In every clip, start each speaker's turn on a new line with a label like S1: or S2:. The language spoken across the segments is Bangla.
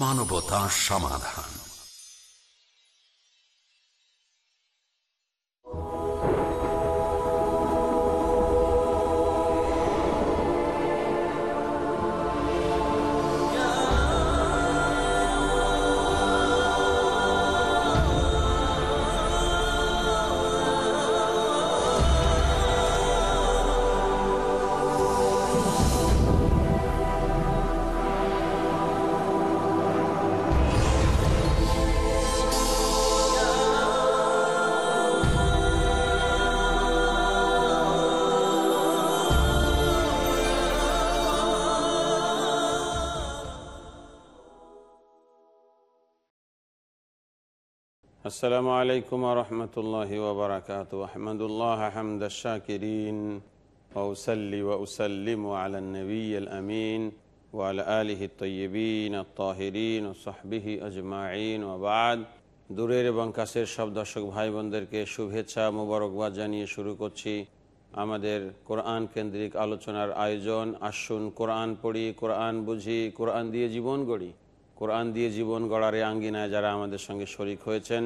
S1: মানবতা সমাধান।
S2: السلام عليكم ورحمة الله وبركاته أحمد الله حمد الشاكرين وأسلي وأسلم على النبي الأمين وعلى آله الطيبين الطاهرين وصحبه أجمعين وبعد দূরের এবং কাছের সব দর্শক ভাই বোনদেরকে শুভেচ্ছা মোবারকবাদ জানিয়ে শুরু করছি আমাদের কোরআন কেন্দ্রিক আলোচনার আয়োজন আসুন কোরআন পড়ি কোরআন বুঝি কোরআন দিয়ে জীবন গড়ি কোরআন দিয়ে জীবন গড়ার এই আঙ্গিনায় যারা আমাদের সঙ্গে শরিক হয়েছেন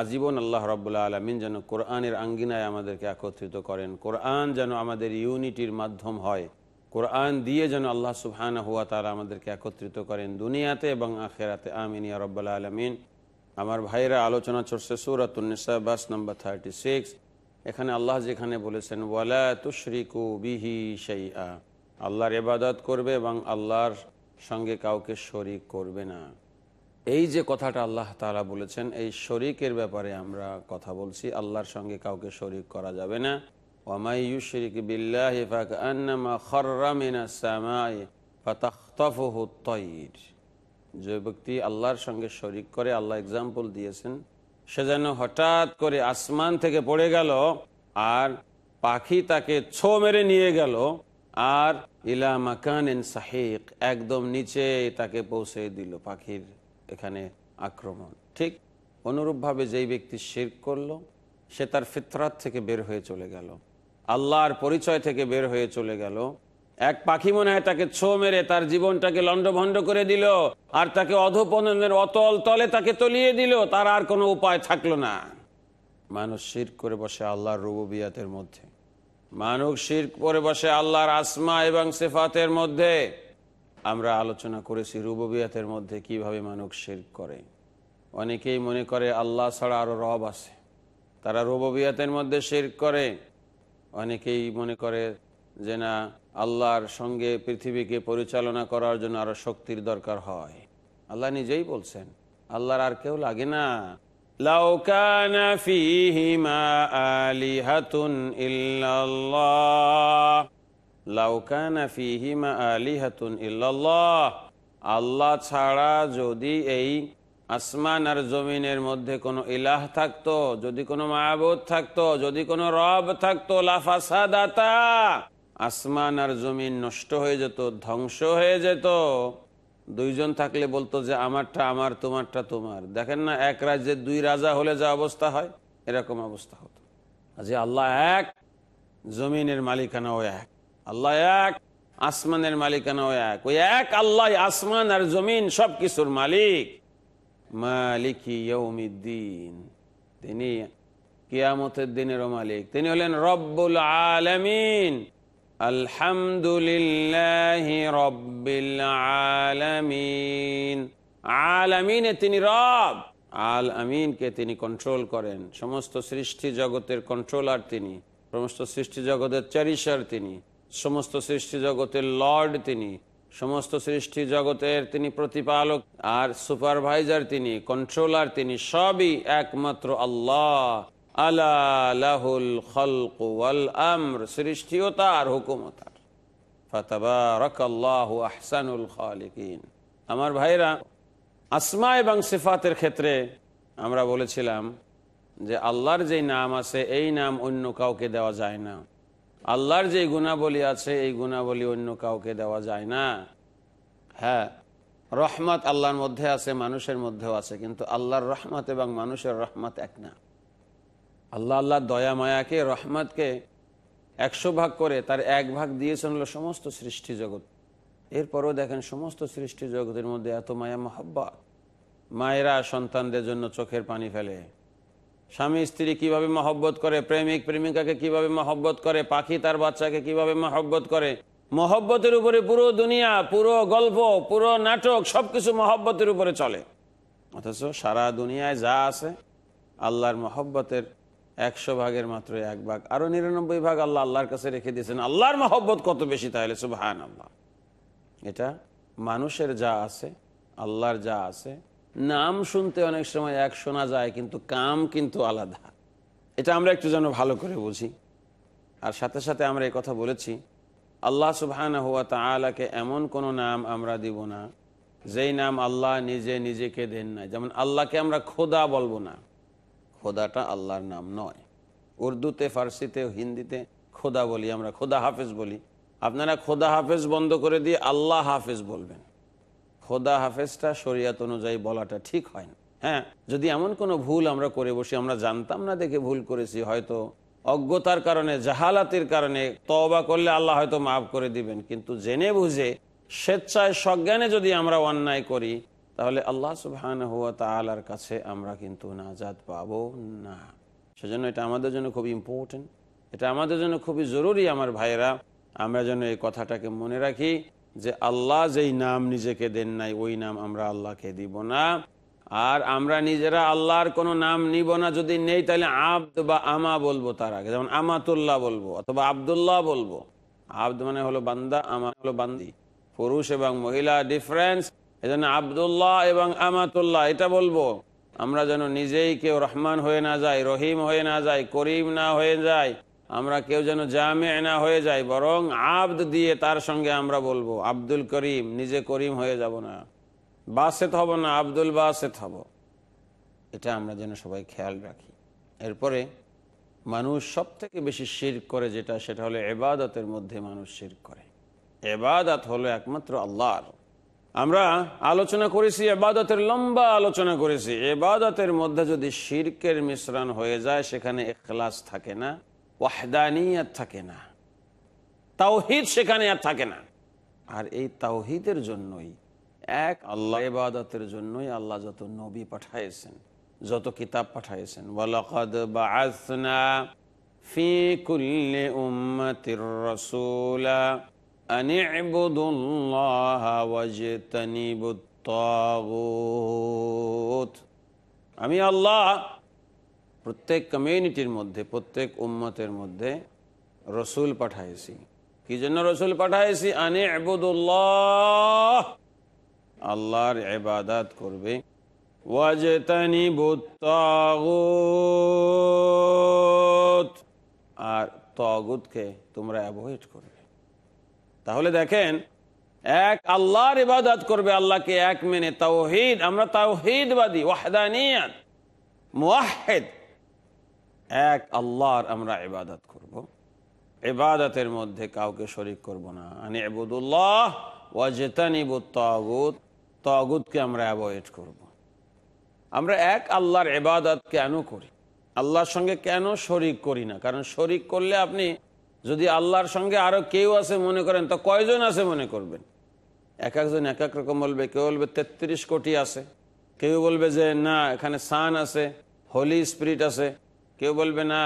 S2: আজীবন আল্লাহ রব্বুল্লাহ আলমিন যেন কোরআনের আঙ্গিনায় আমাদেরকে একত্রিত করেন। কোরআন যেন আমাদের ইউনিটির মাধ্যম হয়। কোরআন দিয়ে যেন আল্লাহ সুবহান হুয়া তারা আমাদেরকে একত্রিত করেন দুনিয়াতে এবং আখেরাতে। আমিন ইয়া রব্বাল্লাহ আলমিন। আমার ভাইরা আলোচনা চলছে সুরাতুন্নিসা বাস নম্বর থার্টি সিক্স এখানে আল্লাহ যেখানে বলেছেন, ওয়ালা তুশরিকু বিহি সেই আল্লাহর এবাদত করবে এবং আল্লাহর সঙ্গে কাউকে শরিক করবে না। এই যে কথাটা আল্লাহ তালা বলেছেন, এই শরিকের ব্যাপারে আমরা কথা বলছি। আল্লাহর সঙ্গে কাউকে শরিক করা যাবে না। ওয়ামাইয়ু শরিক বিল্লাহ যে ব্যক্তি আল্লাহর সঙ্গে শরিক করে, আল্লাহ এক্সাম্পল দিয়েছেন, সে যেন হঠাৎ করে আসমান থেকে পড়ে গেল আর পাখি তাকে ছো মেরে নিয়ে গেল আর ইলা মাকান সাহিক, একদম নিচে তাকে পৌঁছে দিল পাখির এখানে আক্রমণ। ঠিক অনুরূপভাবে যেই ব্যক্তি শির করল, সে তার ফিতরাত থেকে বের হয়ে চলে গেল। আল্লাহর পরিচয় থেকে বের হয়ে চলে গেল। এক পাখি মনে হয় তাকে ছো মেরে তার জীবনটাকে লন্ডভন্ড করে দিল আর তাকে অধপনের অতল তলে তাকে তলিয়ে দিল। তার আর কোনো উপায় থাকল না। মানুষ শির করে বসে আল্লাহর রুবুবিয়াতের মধ্যে। মানুষ শির করে বসে আল্লাহর আসমা এবং সেফাতের মধ্যে। আমরা আলোচনা করেছি রুববিয়াতের মধ্যে কীভাবে মানুষ শির্ক করে। অনেকেই মনে করে আল্লাহ ছাড়া আরও রব আছে। তারা রুববিয়াতের মধ্যে শির্ক করে। অনেকেই মনে করে যে না, আল্লাহর সঙ্গে পৃথিবীকে পরিচালনা করার জন্য আরও শক্তির দরকার হয়। আল্লাহ নিজেই বলছেন, আল্লাহর আর কেউ লাগে না। লাউকানা ফিহিমা আলিহাতুন ইল্লাল্লাহ। আল্লাহ ছাড়া যদি এই আসমান আর জমিনের মধ্যে কোনো ইলাহ থাকতো, যদি কোনো মায়াবোধ থাকতো, যদি কোনো রব থাকতো লাফাসাদাতা আসমান আর জমিন নষ্ট হয়ে যেত, ধ্বংস হয়ে যেত। দুইজন থাকলে বলতো যে, আমারটা আমার, তোমারটা তোমার। দেখেন না, এক রাজ্যের দুই রাজা হলে যা অবস্থা হয়, এরকম অবস্থা হতো। আজ আল্লাহ এক, জমিনের মালিকানাও এক। আল্লাহ এক, আসমানের মালিকানাও এক। ওই এক আল্লাহ, আসমান আর জমিন সব কিছুর মালিক মালিকি তিনি কিয়ামতের দিনেরও মালিক। তিনি হলেন রব্বুল আলমিন। আলহামদুলিল্লাহ রব্বিল আলামিন। আলামিনে তিনি রব। আল আমিনকে তিনি কন্ট্রোল করেন। সমস্ত সৃষ্টি জগতের কন্ট্রোলার তিনি। সমস্ত সৃষ্টি জগতের চ্যারিশার তিনি। সমস্ত সৃষ্টি জগতের লর্ড তিনি, সমস্ত সৃষ্টি জগতের তিনি প্রতিপালক আর সুপারভাইজার তিনি, কন্ট্রোলার তিনি, সবই একমাত্র আল্লাহ। আলাহুল আমার ভাইরা, আসমা এবং সিফাতের ক্ষেত্রে আমরা বলেছিলাম যে আল্লাহর যেই নাম আছে, এই নাম অন্য কাউকে দেওয়া যায় না। আল্লাহর যে গুণাবলী আছে, এই গুণাবলী অন্য কাউকে দেওয়া যায় না। হ্যাঁ রহমত আল্লাহর মধ্যে আছে, মানুষের মধ্যেও আছে, কিন্তু আল্লাহর রহমত এবং মানুষের রহমত এক না। আল্লাহ আল্লাহ দয়া মায়াকে, রহমতকে একশো ভাগ করে তার এক ভাগ দিয়েছেন হলো সমস্ত সৃষ্টি জগৎ। এরপরও দেখেন সমস্ত সৃষ্টি জগতের মধ্যে এত মায়া, মহব্বত। মায়েরা সন্তানদের জন্য চোখের পানি ফেলে। স্বামী স্ত্রী কীভাবে মহব্বত করে, প্রেমিক প্রেমিকাকে কীভাবে মহব্বত করে, পাখি তার বাচ্চাকে কীভাবে মহব্বত করে? মহব্বতের উপরে পুরো দুনিয়া, পুরো গল্প, পুরো নাটক সবকিছু মহব্বতের উপরে চলে। অথচ সারা দুনিয়ায় যা আছে, আল্লাহর মহব্বতের একশো ভাগের মাত্র এক ভাগ। আরও নিরানব্বই ভাগ আল্লাহ আল্লাহর কাছে রেখে দিয়েছেন। আল্লাহর মহব্বত কত বেশি তাহলে? সুবাহান আল্লাহ এটা মানুষের যা আছে, আল্লাহর যা আছে নাম শুনতে অনেক সময় এক শোনা যায়, কিন্তু কাম কিন্তু আলাদা। এটা আমরা একটু যেন ভালো করে বুঝি। আর সাথে সাথে আমরা এই কথা বলেছি, আল্লাহ সুবহান হুয়া তালাকে এমন কোনো নাম আমরা দিব না, যেই নাম আল্লাহ নিজে নিজেকে দেন না যেমন আল্লাহকে আমরা খোদা বলব না, খোদাটা আল্লাহর নাম নয়। উর্দুতে, ফার্সিতে, হিন্দিতে খোদা বলি আমরা, খোদা হাফেজ বলি। আপনারা খোদা হাফেজ বন্ধ করে দিয়ে আল্লাহ হাফেজ বলবেন। খোদা হাফেজটা, শরিয়াত অনুযায়ী বলাটা ঠিক হয় না। হ্যাঁ যদি এমন কোনো ভুল আমরা করে বসি, আমরা জানতাম না দেখে ভুল করেছি, হয়তো অজ্ঞতার কারণে, জাহালাতির কারণে তবা করলে আল্লাহ হয়তো মাফ করে দিবেন। কিন্তু জেনে বুঝে, স্বেচ্ছায়, সজ্ঞানে যদি আমরা অন্যায় করি, তাহলে আল্লাহ সুবহান হুয়া তালার কাছে আমরা কিন্তু নাজাদ পাবো না। সেজন্য এটা আমাদের জন্য খুব ইম্পর্টেন্ট এটা আমাদের জন্য খুবই জরুরি, আমার ভাইয়েরা। আমরা যেন এই কথাটাকে মনে রাখি। যে আল্লাহ যেই নাম নিজেকে দেন নাই, ওই নাম আমরা আল্লাহকে দিব না। আর আমরা নিজেরা আল্লাহর কোনো নাম নিব না, যদি নেই তাহলে আব্দ বা আমা বলব তার আগে। যেমন আমাতুল্লাহ বলব অথবা আবদুল্লাহ বলব। আব্দ মানে হলো বান্দা, আমা হলো বান্দি। পুরুষ এবং মহিলা ডিফারেন্স এজন্য আবদুল্লাহ এবং আমাতুল্লাহ, এটা বলব। আমরা যেন নিজেই কেউ রহমান হয়ে না যাই, রহিম হয়ে না যাই, করিম না হয়ে যায় আমরা কেউ যেন জামে না হয়ে যাই, বরং আব্দ দিয়ে তার সঙ্গে আমরা বলব, আব্দুল করিম, নিজে করিম হয়ে যাব না। বাসেত হব না, আব্দুল বাসেত হব। এটা আমরা যেন সবাই খেয়াল রাখি। এরপরে মানুষ সব থেকে বেশি শির করে যেটা, সেটা হলো এবাদতের মধ্যে মানুষ শির করে। এবাদত হলো একমাত্র আল্লাহর। আমরা আলোচনা করেছি, এবাদতের লম্বা আলোচনা করেছি। এবাদতের মধ্যে যদি শিরকের মিশ্রণ হয়ে যায়, সেখানে এখলাস থাকে না। ওয়াহদানিয়াত থাকে না। তাওহিদ সেখানে আর থাকে না। আর এই তাওহিদের জন্যই, এক আল্লাহ ইবাদতের জন্যই আল্লাহ যত নবী পাঠাইছেন, যত কিতাব পাঠাইছেন, ওয়ালাকাদ বাআসনা ফি কুল্লি উম্মাতির রাসূলা আন ইবুদুল্লাহা ওয়াজতানিবুত তাগুত আমি আল্লাহ প্রত্যেক কমিউনিটির মধ্যে, প্রত্যেক উম্মতের মধ্যে রসুল পাঠাইছি। কি জন্য রসুল পাঠাইছি? আনে আবুদুল্লাহ আল্লাহর এবাদাত করবে। আর তগুতকে তোমরা অ্যাভয়েড করবে। তাহলে দেখেন, এক আল্লাহর ইবাদত করবে আল্লাহকে, এক মেনে তাওহিদ। আমরা তাওহিদবাদী, ওয়াহদানিয়াত মুয়াহেদ এক আল্লাহর আমরা ইবাদত করব। ইবাদতের মধ্যে কাউকে শরিক করব না। আনি এবুদুল্লাহ ওয়াজেতানিবু তাগুত তাগুতকে আমরা অ্যাভয়েড করব। আমরা এক আল্লাহর এবাদত কেন করি। আল্লাহর সঙ্গে কেন শরিক করি না? কারণ শরিক করলে আপনি যদি আল্লাহর সঙ্গে আরও কেউ আছে মনে করেন, তো কয়জন আছে মনে করবেন? এক একজন এক এক রকম বলবে, কেউ বলবে তেত্রিশ কোটি আছে। কেউ বলবে যে, না, এখানে সান আছে, হোলি স্পিরিট আছে। কেউ বলবে না,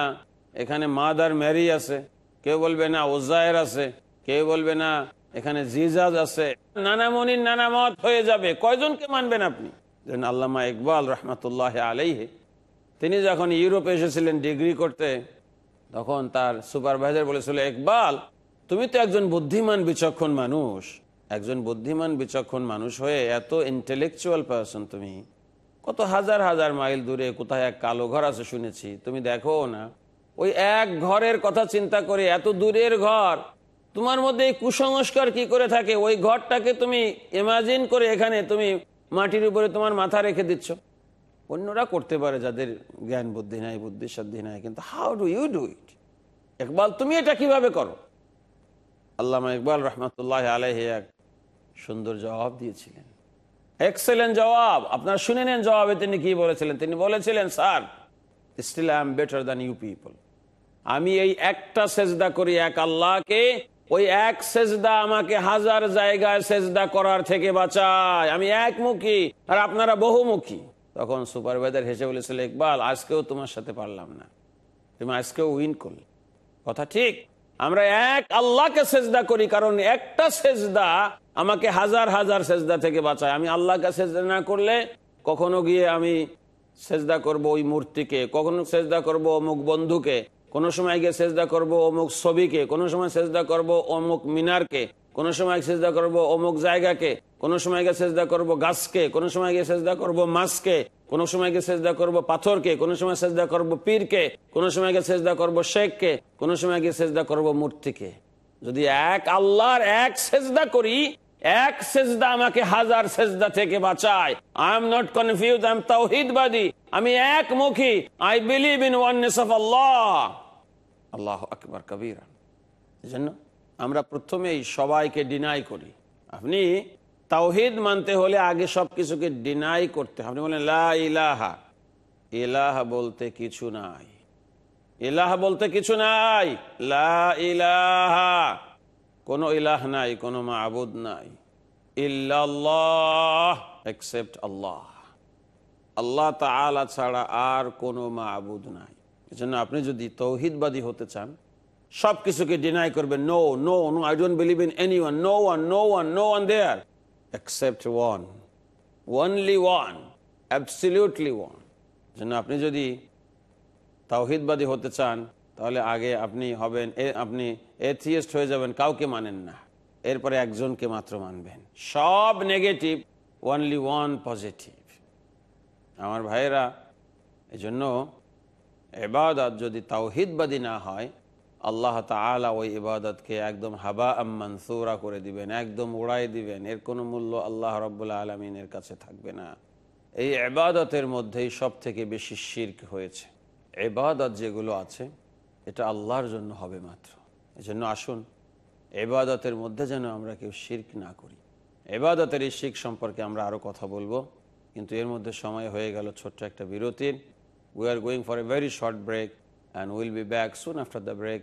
S2: এখানে মাদার ম্যারি আছে। কেউ বলবে না ওজায়ের আছে। কেউ বলবে না, এখানে জিজাজ আছে। নানা মনির নানা মত হয়ে যাবে। কয়জনকে মানবেন আপনি? আল্লামা ইকবাল রহমতুল্লাহ আলাইহে, তিনি যখন ইউরোপে এসেছিলেন ডিগ্রি করতে, তখন তার সুপারভাইজার বলেছিল, ইকবাল, তুমি তো একজন বুদ্ধিমান, বিচক্ষণ মানুষ। একজন বুদ্ধিমান, বিচক্ষণ মানুষ হয়ে এত ইন্টেলেকচুয়াল পারসন তুমি। কত হাজার হাজার মাইল দূরে কোথায় এক কালো ঘর আছে শুনেছি। তুমি দেখো না। ওই এক ঘরের কথা চিন্তা করে এত দূরের ঘর, তোমার মধ্যে এই কুসংস্কার কি করে থাকে? ওই ঘরটাকে তুমি ইমাজিন করে এখানে তুমি মাটির উপরে তোমার মাথা রেখে দিচ্ছ। অন্যরা করতে পারে যাদের জ্ঞান বুদ্ধি নাই, বুদ্ধি সাদ্ধি নাই, কিন্তু how do you do it Iqbal, তুমি এটা কীভাবে করো? আল্লামা ইকবাল রহমতুল্লাহ আলহ এক সুন্দর জবাব দিয়েছিলেন। এক্সেলেন্ট জবাব। আপনার শুনে নেন জবাবে তিনি কি বলেছিলেন। তিনি বলেছিলেন, sir still I am better than you people আমি এই একটা সেজদা করি, এক আল্লাহকে। ওই এক সেজদা আমাকে হাজার জায়গায় সেজদা করার থেকে বাঁচায়। আমি একমুখী, আর আপনারা বহুমুখী। তখন সুপারভাইজার হেসে বলেছিল, ইকবাল, আজকেও তোমার সাথে পারলাম না। তুমি আজকেও উইন করলে। কথা ঠিক? আমরা এক আল্লাহকে সেজদা করি, কারণ একটা সেজদা আমাকে হাজার হাজার সেজদা থেকে বাঁচায়। আমি আল্লাহকে সেজদা না করলে কখনো গিয়ে আমি সেজদা করব ওই মূর্তিকে, কখনো সেজদা করব অমুক বন্ধুকে, কোনো সময় গিয়ে সেজদা করব অমুক ছবিকে, কোনো সময় সেজদা করব অমুক মিনারকে। কোনো সময় সেজদা করব অমুক জায়গাকে, কোনো সময় গিয়ে সেজদা করব গাছকে, কোনো সময় গিয়ে সেজদা করব মাছকে, কোনো সময় গিয়ে সেজদা করব পাথরকে, কোনো সময় সেজদা করব পীরকে, কোনো সময় গিয়ে সেজদা করব শেখকে, কোনো সময় গিয়ে সেজদা করব মূর্তিকে। যদি এক আল্লাহর এক সেজদা করি, এক সেজদা আমাকে হাজার সেজদা থেকে বাঁচায়। I am not confuse I am তাওহিদবাদী আমি একমুখী। I believe in oneness of Allah Allah আকবর কবির জন্য আমরা প্রথমেই সবাইকে ডিনাই করি। আপনি তাওহিদ মানতে হলে আগে সব কিছুকে ডিনাই করতে। আপনি বলেন, লা ইলাহা বলতে কিছু নাই। ইলাহা বলতে কিছু নাই। লা ইলাহা কোনো ইলাহ নাই, কোনো মাবুদ নাই। ইল্লাল্লাহ এক্সেপ্ট আল্লাহ। আল্লাহ তাআলা ছাড়া আর কোনো মাবুদ নাই। এজন্য আপনি যদি তৌহিদবাদী হতে চান সব কিছুকে ডিনাই করবেন no no no I don't believe in any one no one no one no one there except one only one absolutely one জন্য আপনি যদি তাওহিদবাদী হতে চান, তাহলে আগে আপনি হবেন আপনি এথিয়েস্ট হয়ে যাবেন, কাউকে মানেন না। এরপরে একজনকে মাত্র মানবেন। সব নেগেটিভ ওয়ানলি ওয়ান পজিটিভ আমার ভাইয়েরা এই জন্য এবাদত যদি তাওহিদবাদী না হয় আল্লাহ তালা ওই ইবাদতকে একদম হাবা আম্মানসুরা করে দিবেন, একদম উড়াই দিবেন। এর কোনো মূল্য আল্লাহ রব্বুল্লা আলমিনের কাছে থাকবে না। এই এবাদতের মধ্যেই সব থেকে বেশি শির্ক হয়েছে। এবাদত যেগুলো আছে, এটা আল্লাহর জন্য হবে মাত্র। এজন্য আসুন এবাদতের মধ্যে যেন আমরা কেউ শির্ক না করি। এবাদতের এই শিখ সম্পর্কে আমরা আরও কথা বলব, কিন্তু এর মধ্যে সময় হয়ে গেল ছোট্ট একটা বিরতির। We are going for a very short break and will be back soon after the break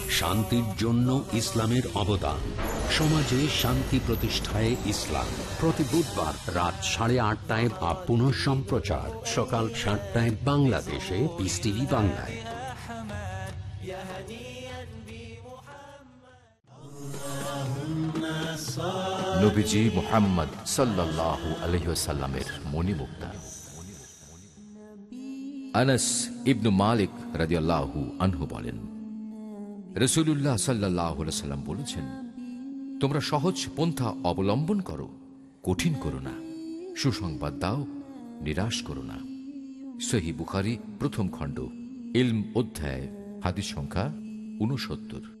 S1: শান্তির জন্য ইসলামের অবদান। সমাজে শান্তি প্রতিষ্ঠায় ইসলাম। প্রতি বুধবার রাত সাড়ে আটটায় বা পুনঃ সম্প্রচার। সকাল সাতটায় বাংলাদেশে পিস টিভি বাংলায়।
S3: নবীজি মোহাম্মদ মণিমুক্তা। আনাস ইবনু মালিক রাজিয়াল্লাহু আনহু বলেন রসুল্লাহ সাল্লাহ সাল্লাম বলেছেন, তোমরা সহজ পন্থা অবলম্বন করো, কঠিন করো না, সুসংবাদ দাও, নিরাশ করো না। সহি বুখারি প্রথম খণ্ড, ইলম অধ্যায়, হাদিস সংখ্যা উনসত্তর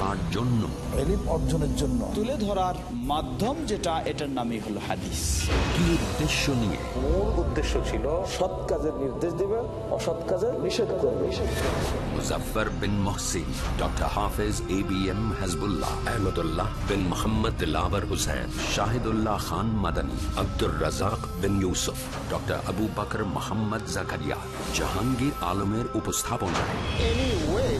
S1: কার জন্য।
S4: এলিম অর্জনের জন্য।
S5: তুলে ধরার মাধ্যম যেটা এটার নামই হলো হাদিস।
S1: কি উদ্দেশ্য নিয়ে?
S6: মূল উদ্দেশ্য ছিল সৎ কাজের নির্দেশ দিবে অসৎ কাজের নিষেধ করবে।
S1: Muzaffar bin Mohsin doctor Hafez A B M Hizbullah Ahmadullah bin Mohammad Dilawar Hossain Shahidullah Khan Madani Abdur Razzak bin Yusuf doctor Abu Bakar Mohammad Zakaria. Jahangir আলমের উপস্থাপনায়।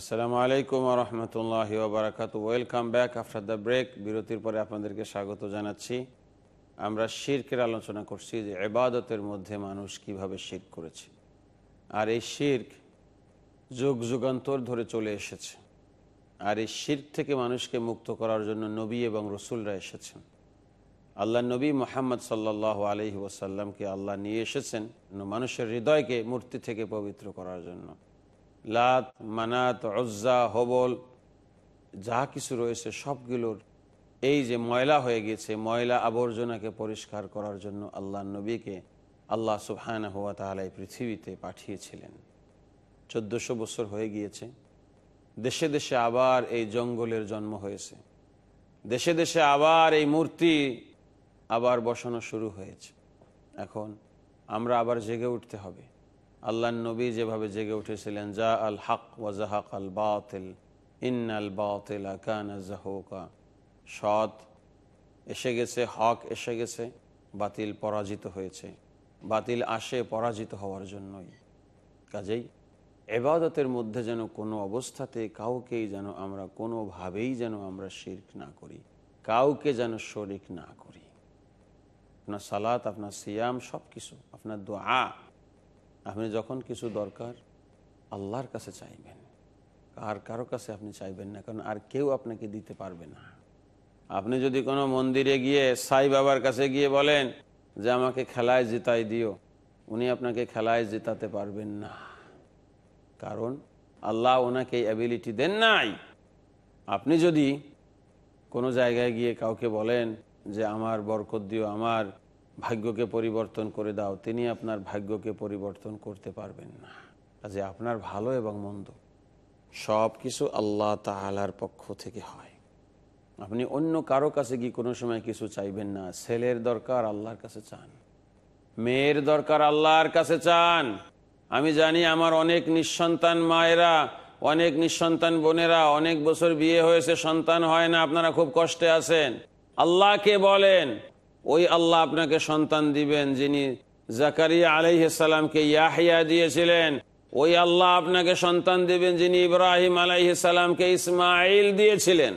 S2: আসসালামু আলাইকুম রহমতুল্লাহ বারাকাত welcome back after the break বিরতির পরে আপনাদেরকে স্বাগত জানাচ্ছি। আমরা শির্কের আলোচনা করছি যে এবাদতের মধ্যে মানুষ কীভাবে শির্ক করেছে। আর এই শির্ক যুগ যুগান্তর ধরে চলে এসেছে। আর এই শির্ক থেকে মানুষকে মুক্ত করার জন্য নবী এবং রসুলরা এসেছেন। আল্লাহ নবী মোহাম্মদ সাল্লাহ আলহি ওসাল্লামকে আল্লাহ নিয়ে এসেছেন। মানুষের হৃদয়কে মূর্তি থেকে পবিত্র করার জন্য। লাত, মানাত অজ্জা হবল, যা কিছু রয়েছে সবগুলোর। এই যে ময়লা হয়ে গেছে, ময়লা আবর্জনাকে পরিষ্কার করার জন্য আল্লাহ নবীকে আল্লাহ সুবহান হুয়া তাহলে পৃথিবীতে পাঠিয়েছিলেন। চোদ্দশো বছর হয়ে গিয়েছে। দেশে দেশে আবার এই জঙ্গলের জন্ম হয়েছে। দেশে দেশে আবার এই মূর্তি আবার বসানো শুরু হয়েছে। এখন আমরা আবার জেগে উঠতে হবে। আল্লাহ নবী যেভাবে জেগে উঠেছিলেন, যা আল হক ওয়াজাহাক আল বাতিল ইন আল বাতিল আকান সৎ এসে গেছে, হক এসে গেছে, বাতিল পরাজিত হয়েছে। বাতিল আসে পরাজিত হওয়ার জন্যই। কাজেই এবাদতের মধ্যে যেন কোনো অবস্থাতে কাউকেই যেন আমরা কোনোভাবেই যেন আমরা শির্ক না করি, কাউকে যেন শরিক না করি। আপনার সালাত, আপনার সিয়াম সব কিছু আপনার দোয়া আপনি যখন কিছু দরকার আল্লাহর কাছে চাইবেন, আর কারও কাছে আপনি চাইবেন না, কারণ আর কেউ আপনাকে দিতে পারবে না। আপনি যদি কোনো মন্দিরে গিয়ে সাই বাবার কাছে গিয়ে বলেন যে, আমাকে খেলায় জিতাই দিও। উনি আপনাকে খেলায় জেতাতে পারবেন না। কারণ আল্লাহ ওনাকে অ্যাবিলিটি দেন নাই। আপনি যদি কোনো জায়গায় গিয়ে কাউকে বলেন যে, আমার বরকত দিও, আমার ভাগ্যকে পরিবর্তন করে দাও, তিনি আপনার ভাগ্যকে পরিবর্তন করতে পারবেন না। কাজে আপনার ভালো এবং মন্দ সব কিছু আল্লাহ তালার পক্ষ থেকে হয়। আপনি অন্য কারও কাছে গিয়ে কোনো সময় কিছু চাইবেন না? ছেলের দরকার আল্লাহর কাছে চান, মেয়ের দরকার আল্লাহর কাছে চান। আমি জানি আমার অনেক নিঃসন্তান মায়েরা, অনেক নিঃসন্তান বোনেরা, অনেক বছর বিয়ে হয়েছে, সন্তান হয় না, আপনারা খুব কষ্টে আছেন। আল্লাহকে বলেন ওই আল্লাহ আপনাকে সন্তান দিবেন যিনি জাকারিয়া আলাইসালামকে ইয়াহিয়া দিয়েছিলেন। ওই আল্লাহ আপনাকে সন্তান দিবেন যিনি ইব্রাহিম আলাইসালামকে ইসমাইল দিয়েছিলেন।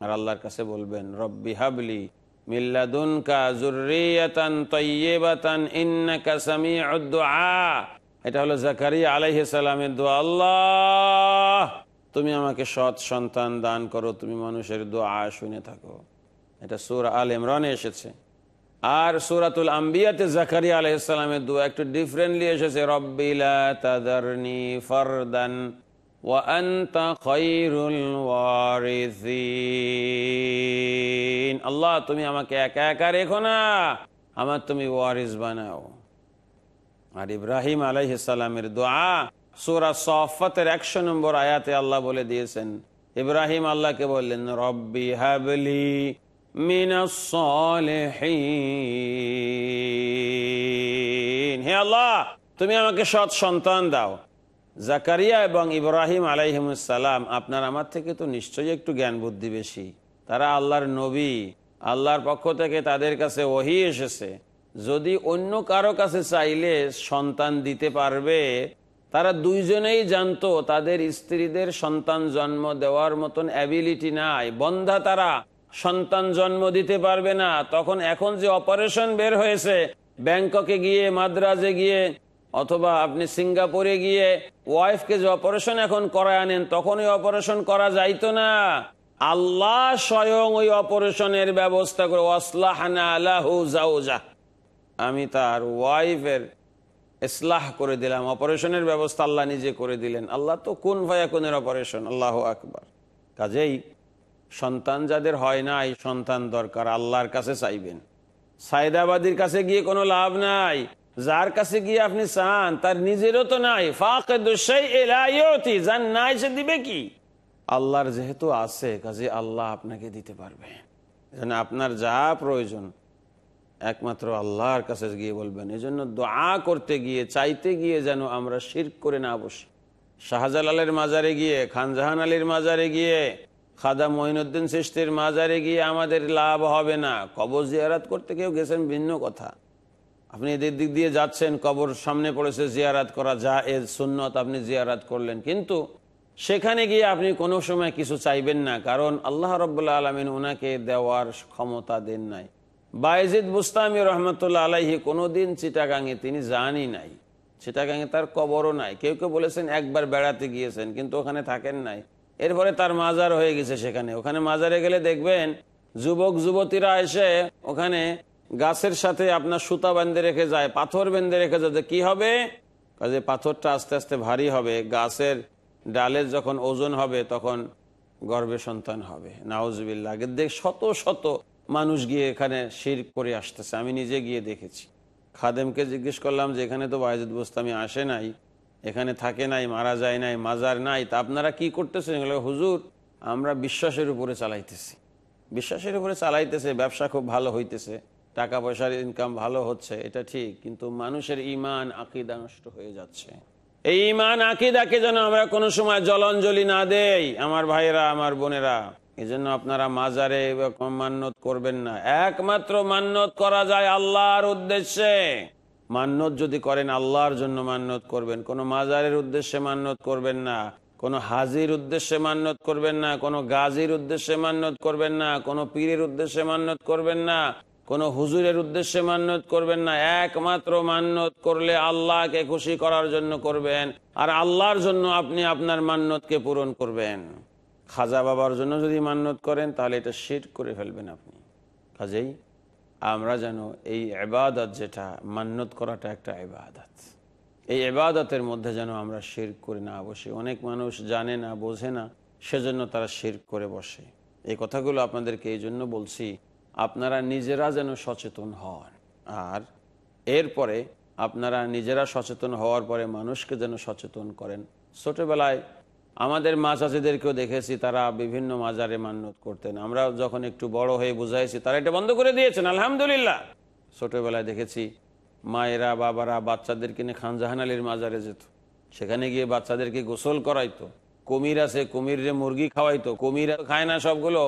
S2: আর আল্লাহর কাছে বলবেন, রব্বি হাবলি আমাকে সৎ সন্তান দান করো, তুমি মানুষের দোয়া শুনে থাকো। এটা সুরা আল ইমরানে এসেছে। আর সুরাতুল আম্বিয়াতে জাকারিয়া আলহিসামের দু একটু ডিফারেন্টলি এসেছে রব্বিলা ফরদান আল্লাহ, তুমি আমাকে একা একা রেখো না, আমার তুমি ওয়ারিস বানাও। আর ইব্রাহিম আলাইসালামের দোয়া সুরা সফতের একশো নম্বর আয়াতে আল্লাহ বলে দিয়েছেন, ইব্রাহিম আল্লাহকে বললেন, রব্বি হাবলি মিনাসলিহীন হে আল্লাহ, তুমি আমাকে সৎ সন্তান দাও। জাকারিয়া এবং ইব্রাহিম আলাইহিমসালাম আপনার আমার থেকে তো নিশ্চয়ই একটু জ্ঞান বুদ্ধি বেশি। তারা আল্লাহর নবী, আল্লাহর পক্ষ থেকে তাদের কাছে ওহি এসেছে। যদি অন্য কারও কাছে চাইলে সন্তান দিতে পারবে, তারা দুইজনেই জানতো তাদের স্ত্রীদের সন্তান জন্ম দেওয়ার মতন অ্যাবিলিটি নাই, বন্ধা তারা। সন্তান জন্ম দিতে পারবে না, তখন এখন যে অপারেশন বের হয়েছে, ব্যাংককে গিয়ে, মাদ্রাজে গিয়ে, অথবা আপনি সিঙ্গাপুরে গিয়ে, ওয়াইফকে যে অপারেশন এখন করায় আনেন, তখন ওই অপারেশন করা যাইতো না। আল্লাহ স্বয়ং ওই অপারেশনের ব্যবস্থা করে, ওয়াসলাহানা জাউজা আমি তার ওয়াইফের ইসলাহ করে দিলাম, অপারেশনের ব্যবস্থা আল্লাহ নিজে করে দিলেন। আল্লাহ তো কোন ভাইয়া কোনের অপারেশন? আল্লাহ আকবার। কাজেই সন্তান যাদের হয় না এই সন্তান দরকার, আল্লাহর কাছে চাইবেন। সাইদাবাদীর কাছে গিয়ে কোনো লাভ নাই। যার কাছে গিয়ে আপনি চান, তার নিজেরও তো নাই। ফাঁকে যার নাই সে দিবে কি? আল্লাহর যেহেতু আছে, কাজে আল্লাহ আপনাকে দিতে পারবে। যেন আপনার যা প্রয়োজন, একমাত্র আল্লাহর কাছে গিয়ে বলবেন। এই জন্য দোয়া করতে গিয়ে, চাইতে গিয়ে যেন আমরা শির করে না বসি। শাহজালালের মাজারে গিয়ে, খানজাহান আলীর মাজারে গিয়ে খাদা মহিনুদ্দিন সৃষ্টির মাজারে গিয়ে আমাদের লাভ হবে না। কবর জিয়ারাত করতে কেউ গেছেন ভিন্ন কথা। আপনি এদের দিক দিয়ে যাচ্ছেন, কবর সামনে পড়েছে, জিয়ারাত করা যা এর সুন্নত আপনি জিয়ারাত করলেন। কিন্তু সেখানে গিয়ে আপনি কোনো সময় কিছু চাইবেন না, কারণ আল্লাহ রব্বুল্লা আলমিন ওনাকে দেওয়ার ক্ষমতা দেন নাই। বাইজিদ বুস্তামি রহমতুল্লাহ আলাইহি কোনোদিন চিটাগাঙে তিনি জানি নাই। চিটাগাঙে তার কবরও নাই। কেউ কেউ বলেছেন একবার বেড়াতে গিয়েছেন, কিন্তু ওখানে থাকেন নাই। এরপরে তার মাজার হয়ে গেছে সেখানে। ওখানে মাজারে গেলে দেখবেন যুবক, যুবতীরা এসে ওখানে গাছের সাথে আপনার সুতা বেঁধে রেখে যায়, পাথর বেঁধে রেখে যায়। কি হবে? কাজে পাথরটা আস্তে আস্তে ভারী হবে। গাছের ডালের যখন ওজন হবে তখন গর্বে সন্তান হবে। নাউজবিল্লা দেখ, শত শত মানুষ গিয়ে এখানে শির করে আসতেছে। আমি নিজে গিয়ে দেখেছি। খাদেমকে জিজ্ঞেস করলাম যে, এখানে তো বায়জুদ বোস্তামি আসে নাই? এখানে থাকে নাই, মারা যায় নাই, মাজার নাই, তা আপনারা কি করতেছেন? হুজুর, আমরা বিশ্বাসের উপরে চালাইতেছি। বিশ্বাসের উপরে চালাইতেছে, ব্যবসা খুব ভালো হইতেছে টাকা পয়সার ইনকাম ভালো হচ্ছে, এটা ঠিক, কিন্তু মানুষের ইমান আকিদা নষ্ট হয়ে যাচ্ছে। এই ইমান আকিদাকে যেন আমরা কোনো সময় জলাঞ্জলি না দেই, আমার ভাইয়েরা, আমার বোনেরা এই জন্য আপনারা মাজারে মান্যত করবেন না। একমাত্র মান্যত করা যায় আল্লাহর উদ্দেশ্যে। মান্যত যদি করেন, আল্লাহর জন্য মান্যত করবেন। কোনো মাজারের উদ্দেশ্যে মান্যত করবেন না, কোনো হাজির উদ্দেশ্যে মান্যত করবেন না, কোনো গাজীর উদ্দেশ্যে মান্যত করবেন না, কোনো পীরের উদ্দেশ্যে মান্যত করবেন না, কোনো হুজুরের উদ্দেশ্যে মান্যত করবেন না। একমাত্র মান্যত করলে আল্লাহকে খুশি করার জন্য করবেন, আর আল্লাহর জন্য আপনি আপনার মান্যতকে পূরণ করবেন। খাজা বাবার জন্য যদি মান্যত করেন, তাহলে এটা শির করে ফেলবেন আপনি। কাজেই আমরা যেন এই এবাদত যেটা মান্যত করাটা একটা এবাদত এই এবাদতের মধ্যে যেন আমরা শির করে না বসে। অনেক মানুষ জানে না, বোঝে না, সেজন্য তারা শির করে বসে। এই কথাগুলো আপনাদেরকে এই জন্য বলছি, আপনারা নিজেরা যেন সচেতন হন। আর এরপরে আপনারা নিজেরা সচেতন হওয়ার পরে মানুষকে যেন সচেতন করেন। ছোটবেলায় আমাদের মাঝাজিদেরকেও দেখেছি, তারা বিভিন্ন মাজারে মান্যত করতেন। আমরা যখন একটু বড় হয়ে বুঝাইছি, তারা এটা বন্ধ করে দিয়েছেন, আলহামদুলিল্লাহ। ছোটবেলায় দেখেছি, মায়েরা, বাবারা বাচ্চাদের কিনে খানজাহান আলীর মাজারে যেত। সেখানে গিয়ে বাচ্চাদেরকে গোসল করাইতো। কুমির আছে, কুমিরে মুরগি খাওয়াইতো। কুমির খায় না সবগুলো,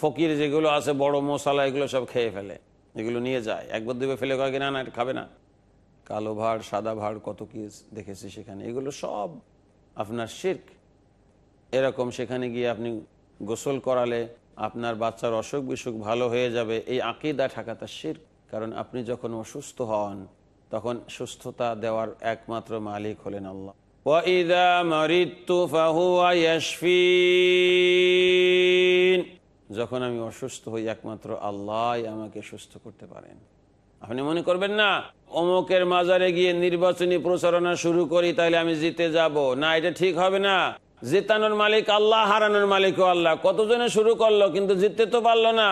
S2: ফকির যেগুলো আছে, বড় মশলা, এগুলো সব খেয়ে ফেলে। এগুলো নিয়ে যায়। একবার দুবে ফেলে কয় না না খাবে না। কালো ভাড়, সাদা ভাড়, কত কি দেখেছি সেখানে। এগুলো সব আপনার শির্ক। এরকম সেখানে গিয়ে আপনি গোসল করালে আপনার বাচ্চার অসুখ বিসুখ ভালো হয়ে যাবে। এই আকিদা ঠাকাতা শির। কারণ আপনি যখন অসুস্থ হন, তখন সুস্থতা দেওয়ার একমাত্র মালিক হলেন আল্লাহ। যখন আমি অসুস্থ হই, একমাত্র আল্লাহ আমাকে সুস্থ করতে পারেন। আপনি মনে করবেন না, অমুকের মাজারে গিয়ে নির্বাচনী প্রচারণা শুরু করি তাহলে আমি জিতে যাব। না, এটা ঠিক হবে না। জেতানোর মালিক আল্লাহ, হারানোর মালিকও আল্লাহ। কতজনে শুরু করল, কিন্তু জিততে তো পারল না।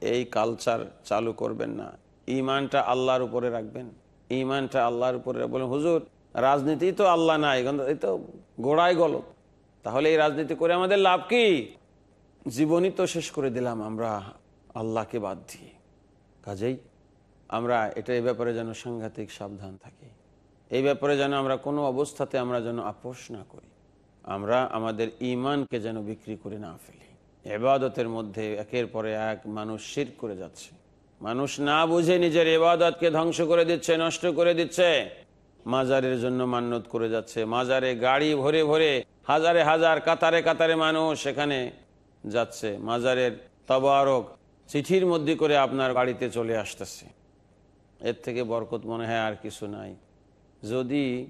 S2: এই কালচার চালু করবেন না। ইমানটা আল্লাহর উপরে রাখবেন। ইমানটা আল্লাহর উপরে বলেন, হুজুর, রাজনীতি তো আল্লাহ নাই। এই তো গোড়ায় গল তাহলে এই রাজনীতি করে আমাদের লাভ কি? জীবনই তো শেষ করে দিলাম আমরা। আল্লাহকে বাদ দিয়ে। কাজেই আমরা এটা এই ব্যাপারে যেন সাংঘাতিক সাবধান থাকি। এই ব্যাপারে যেন আমরা কোনো অবস্থাতে আমরা যেন আপোষ না করি। আমরা আমাদের ইমানকে যেন বিক্রি করে না ফেলি। এবাদতের মধ্যে একের পরে এক মানুষ শির করে যাচ্ছে। মানুষ না বুঝে নিজের এবাদতকে ধ্বংস করে দিচ্ছে, নষ্ট করে দিচ্ছে। মাজারের জন্য মান্যত করে যাচ্ছে। মাজারে গাড়ি ভরে ভরে হাজারে হাজার, কাতারে কাতারে মানুষ সেখানে যাচ্ছে। মাজারের তবারক চিঠির মধ্যে করে আপনার গাড়িতে চলে আসতেছে। এর থেকে বরকত মনে হয় আর কিছু নাই। যদি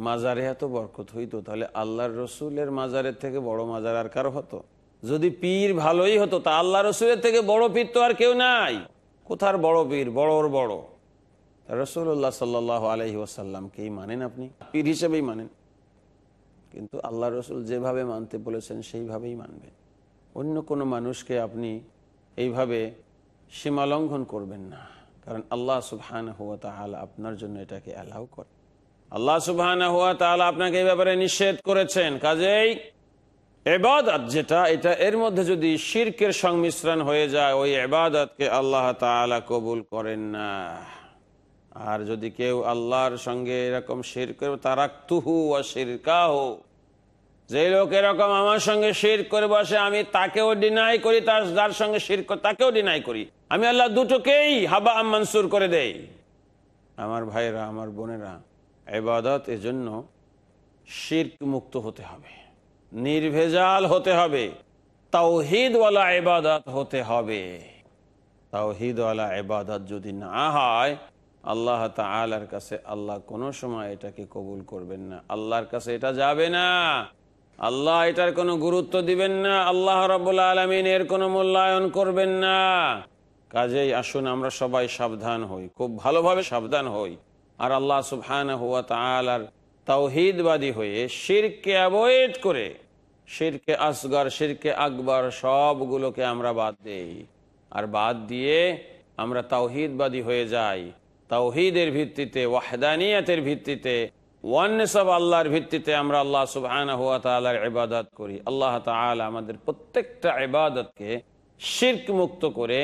S2: মাজারে এত বরকত হইতো, তাহলে আল্লাহর রসুলের মাজারের থেকে বড় মাজার আর কারও হতো? যদি পীর ভালোই হতো, তা আল্লাহ রসুলের থেকে বড় পীর তো আর কেউ নাই। কোথার বড় পীর? বড়র বড়। রসুল্লাহ সাল্লাহ আলহি ওসাল্লামকেই মানেন আপনি? পীর হিসেবেই মানেন। কিন্তু আল্লাহ রসুল যেভাবে মানতে বলেছেন, সেইভাবেই মানবেন। অন্য কোনো মানুষকে আপনি এইভাবে সীমালঙ্ঘন করবেন না। কারণ আল্লাহ সুবহান হুয়া তাহলে আপনার জন্য এটাকে অ্যালাউ করে আল্লাহ তাহলে আপনাকে এই ব্যাপারে নিষেধ করেছেন। কাজেই এবাদত যেটা, এটা এর মধ্যে যদি শির্কের সংমিশ্রণ হয়ে যায়, ওই এবাদতকে আল্লাহ তালা কবুল করেন না। আর যদি কেউ আল্লাহর সঙ্গে এরকম শির করে তারাক তুহু ও শিরকাহ। যে লোক এরকম আমার সঙ্গে শির করে বসে, আমি তাকেও ডিনাই করি, তার, যার সঙ্গে শির তাকেও ডিনাই করি। আমি আল্লাহ দুটোকেই হাবা মনসুর করে দেই। আমার ভাইরা আমার বোনেরা এবাদত এজন্য শির্ক মুক্ত হতে হবে, নির্ভেজাল হতে হবে তাওহিদওয়ালা এবাদত হতে হবে। তাওহিদওয়ালা এবাদত যদি না হয়, আল্লাহ তালার কাছে আল্লাহ কোনো সময় এটাকে কবুল করবেন না। আল্লাহর কাছে এটা যাবে না। আল্লাহ এটার কোনো গুরুত্ব দিবেন না। আল্লাহ রবুল্লা আলমিন এর কোনো মূল্যায়ন করবেন না। কাজেই আসুন আমরা সবাই সাবধান হই, খুব ভালোভাবে সাবধান হই। আর আল্লাহ সুবহান হুয়া তালার তাওহিদবাদী হয়ে শিরকে অ্যাভয়েড করে শিরকে আসগর, শিরকে আকবর সবগুলোকে আমরা বাদ দেই। আর বাদ দিয়ে আমরা তাওহিদবাদী হয়ে যাই। তাওহিদের ভিত্তিতে, ওয়াহদানিয়াতের ভিত্তিতে ওয়াননেস আল্লাহর ভিত্তিতে আমরা আল্লাহ সুবহান হুয়া তালার ইবাদত করি। আল্লাহ তালা আমাদের প্রত্যেকটা ইবাদতকে শির্ক মুক্ত করে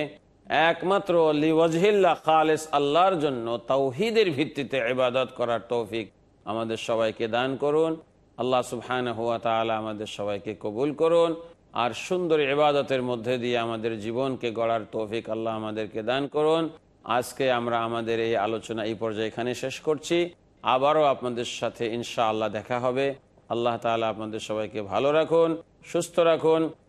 S2: একমাত্র লিওয়াজহিল্লা খালেস আল্লাহর জন্য তাওহিদের ভিত্তিতে ইবাদত করার তৌফিক আমাদের সবাইকে দান করুন। আল্লাহ সুবহান হুয়া তালা আমাদের সবাইকে কবুল করুন। আর সুন্দর ইবাদতের মধ্যে দিয়ে আমাদের জীবনকে গড়ার তৌফিক আল্লাহ আমাদেরকে দান করুন। আজকে আমরা আমাদের এই আলোচনা এই পর্যায়ে এখানে শেষ করছি। আবারও আপনাদের সাথে ইনশা আল্লাহ দেখা হবে। আল্লাহ তালা আপনাদের সবাইকে ভালো রাখুন, সুস্থ রাখুন।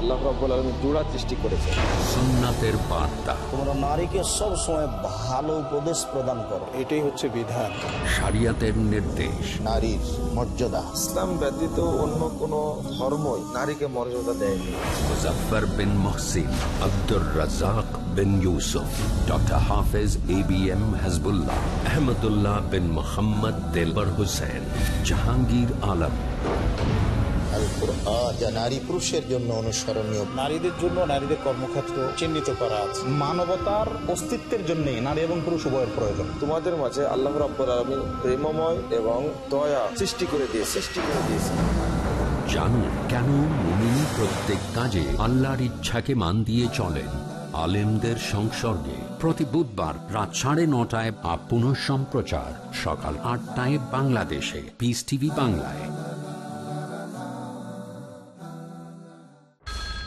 S7: আল্লাহ
S4: রাব্বুল আলামিন জোড়া সৃষ্টি করেছে।
S1: সুন্নাতের বার্তা।
S5: তোমরা নারীকে সব সময় ভালো উপদেশ প্রদান করো।
S4: এটাই হচ্ছে বিধান।
S1: শরিয়াতের নির্দেশ।
S5: নারীর মর্যাদা।
S4: ইসলাম ব্যতীত অন্য কোন ধর্মই নারীকে মর্যাদা দেয়নি।
S1: Muzaffar bin Mohsin Abdur Razzak bin Yusuf doctor Hafez A B M Hizbullah Ahmadullah bin Mohammad Delwar Hossain
S5: Jahangir Alam. যা নারী পুরুষের জন্য অনুসরণীয়।
S4: নারীদের জন্য নারীদের কর্মক্ষেত্র চিহ্নিত করা আছে।
S7: মানবতার অস্তিত্বের জন্য নারী এবং পুরুষ উভয়ের প্রয়োজন।
S4: তোমাদের মাঝে আল্লাহ রাব্বুল আলামিন প্রেমময় এবং দয়া সৃষ্টি করে দিয়ে সৃষ্টি করে দিয়েছে।
S1: জানুন কেন মুমিন প্রত্যেক কাজে আল্লাহর ইচ্ছাকে মান দিয়ে চলেন। আলেমদের সংসর্গে প্রতি বুধবার রাত সাড়ে নটায় বা পুনঃ সম্প্রচার সকাল আটটায় বাংলাদেশে। পিস টিভি বাংলায়।